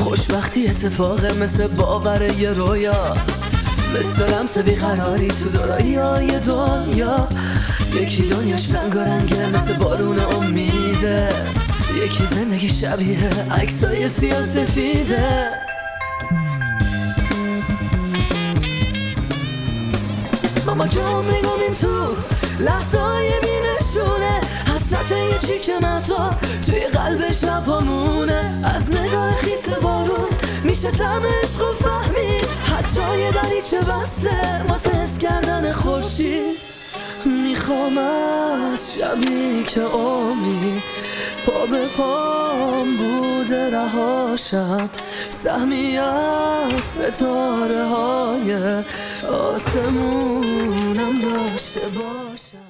خوشبختی اتفاق مثل باور یه رویا مثل لمس بیقراری تو دارایی های دنیا. یکی دنیاش رنگارنگه مثل بارون امیده. یکی زندگی شبیه عکسای سیاسفیده ماما جام نگم این تو لحظه یه چیک متا توی قلب شبامونه. از نگاه خیس بارون میشه تم عشق و فهمی. حتی یه دریچه بسته واسه حس کردن خورشید. می‌خوام از شبی که عمری پا به پام بوده رهاشم. سهمی از ستاره های آسمونم داشته باشم.